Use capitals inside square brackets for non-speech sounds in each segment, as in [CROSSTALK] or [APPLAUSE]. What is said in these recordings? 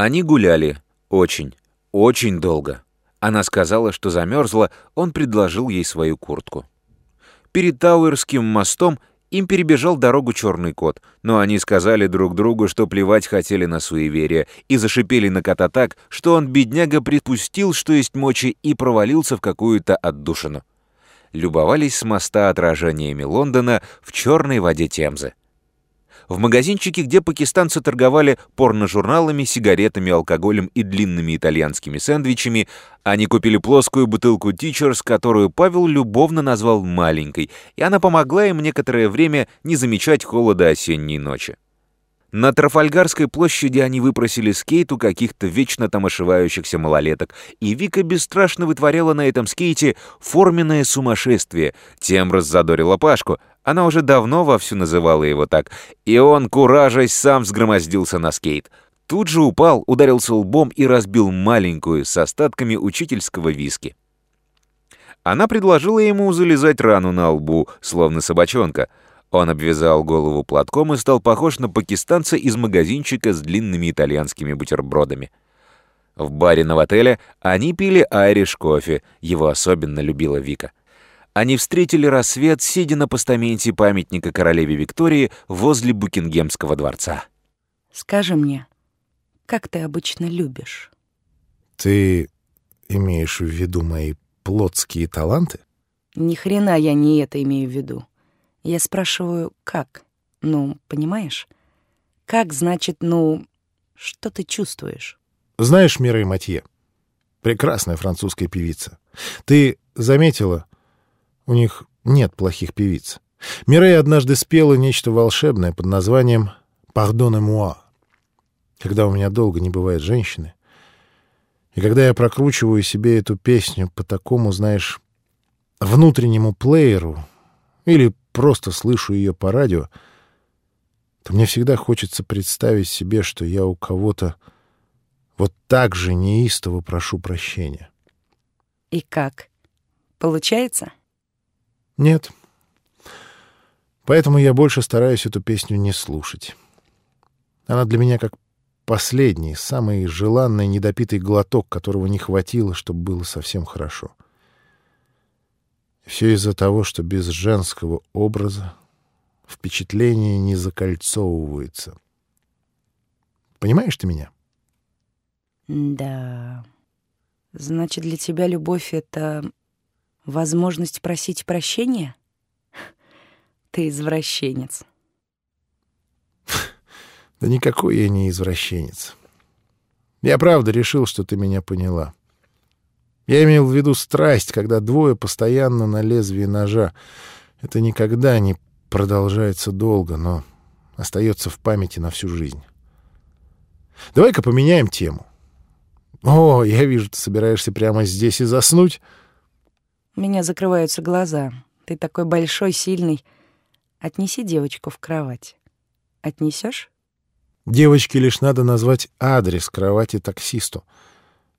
Они гуляли очень, очень долго. Она сказала, что замерзла, он предложил ей свою куртку. Перед Тауэрским мостом им перебежал дорогу черный кот, но они сказали друг другу, что плевать хотели на суеверие, и зашипели на кота так, что он, бедняга, припустил, что есть мочи, и провалился в какую-то отдушину. Любовались с моста отражениями Лондона в черной воде Темзы в магазинчике, где пакистанцы торговали порножурналами, сигаретами, алкоголем и длинными итальянскими сэндвичами, они купили плоскую бутылку «Тичерс», которую Павел любовно назвал «маленькой», и она помогла им некоторое время не замечать холода осенней ночи. На Трафальгарской площади они выпросили скейт у каких-то вечно там ошивающихся малолеток, и Вика бесстрашно вытворяла на этом скейте форменное сумасшествие, тем раззадорила Пашку, она уже давно вовсю называла его так, и он, куражась, сам сгромоздился на скейт. Тут же упал, ударился лбом и разбил маленькую с остатками учительского виски. Она предложила ему залезать рану на лбу, словно собачонка — он обвязал голову платком и стал похож на пакистанца из магазинчика с длинными итальянскими бутербродами. В баре на отеле они пили айриш кофе, его особенно любила Вика. Они встретили рассвет, сидя на постаменте памятника королеве Виктории возле Букингемского дворца. «Скажи мне, как ты обычно любишь?» «Ты имеешь в виду мои плотские таланты?» «Ни хрена я не это имею в виду. Я спрашиваю, как? Ну, понимаешь? Как значит, ну, что ты чувствуешь? Знаешь Мирей Матье? Прекрасная французская певица. Ты заметила, у них нет плохих певиц. Мирей однажды спела нечто волшебное под названием «Pardonne moi». Когда у меня долго не бывает женщины, и когда я прокручиваю себе эту песню по такому, знаешь, внутреннему плееру или просто слышу ее по радио, то мне всегда хочется представить себе, что я у кого-то вот так же неистово прошу прощения. И как? Получается? Нет. Поэтому я больше стараюсь эту песню не слушать. Она для меня как последний, самый желанный недопитый глоток, которого не хватило, чтобы было совсем хорошо. — все из-за того, что без женского образа впечатление не закольцовывается. Понимаешь ты меня? Да. Значит, для тебя любовь — это возможность просить прощения? [LAUGHS] Ты извращенец. [LAUGHS] Да никакой я не извращенец. Я правда решил, что ты меня поняла. Я имел в виду страсть, когда двое постоянно на лезвии ножа. Это никогда не продолжается долго, но остается в памяти на всю жизнь. Давай-ка поменяем тему. О, я вижу, ты собираешься прямо здесь и заснуть. У меня закрываются глаза. Ты такой большой, сильный. Отнеси девочку в кровать. Отнесешь? Девочке лишь надо назвать адрес кровати таксисту.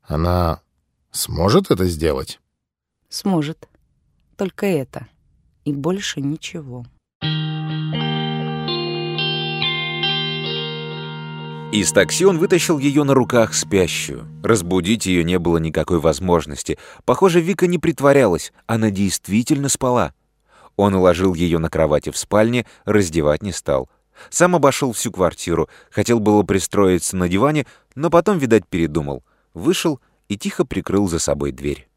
Она Сможет это сделать? Сможет. Только это. И больше ничего. Из такси он вытащил ее на руках спящую. Разбудить ее не было никакой возможности. Похоже, Вика не притворялась, она действительно спала. Он уложил ее на кровати в спальне, раздевать не стал. Сам обошел всю квартиру, хотел было пристроиться на диване, но потом, видать, передумал. Вышел и тихо прикрыл за собой дверь.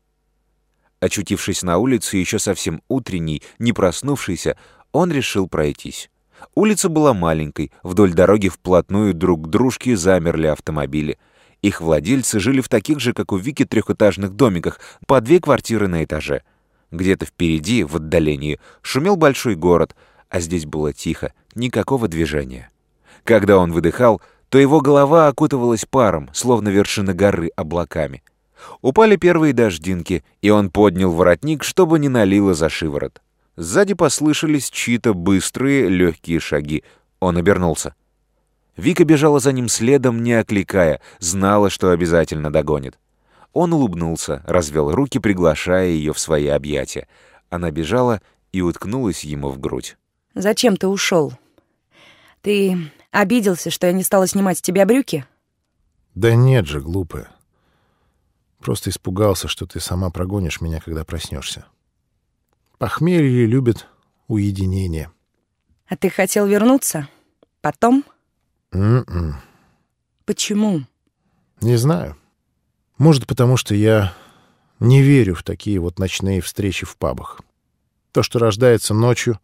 Очутившись на улице, еще совсем утренний, не проснувшийся, он решил пройтись. Улица была маленькой, вдоль дороги вплотную друг к дружке замерли автомобили. Их владельцы жили в таких же, как у Вики, трехэтажных домиках, по две квартиры на этаже. Где-то впереди, в отдалении, шумел большой город, а здесь было тихо, никакого движения. Когда он выдыхал, то его голова окутывалась паром, словно вершина горы облаками. Упали первые дождинки, и он поднял воротник, чтобы не налило за шиворот. Сзади послышались чьи-то быстрые, легкие шаги. Он обернулся. Вика бежала за ним следом, не окликая, знала, что обязательно догонит. Он улыбнулся, развел руки, приглашая ее в свои объятия. Она бежала и уткнулась ему в грудь. «Зачем ты ушел? Ты Обиделся, что я не стала снимать с тебя брюки? Да нет же, глупая. Просто испугался, что ты сама прогонишь меня, когда проснешься. Похмелье любит уединение. А ты хотел вернуться? Потом? М-м. Почему? Не знаю. Может, потому что я не верю в такие вот ночные встречи в пабах. То, что рождается ночью,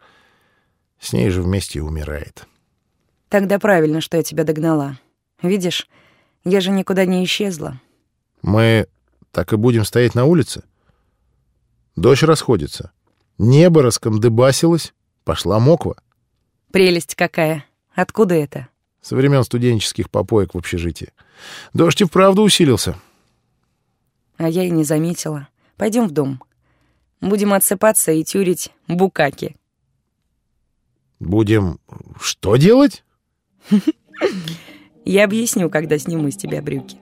с ней же вместе и умирает. Тогда правильно, что я тебя догнала. Видишь, я же никуда не исчезла. Мы так и будем стоять на улице? Дождь расходится. Небо раскомдыбасилось, пошла моква. Прелесть какая. Откуда это? Со времен студенческих попоек в общежитии. Дождь и вправду усилился. А я и не заметила. Пойдем в дом. Будем отсыпаться и тюрить букаки. Будем что делать? [LAUGHS] Я объясню, когда сниму с тебя брюки.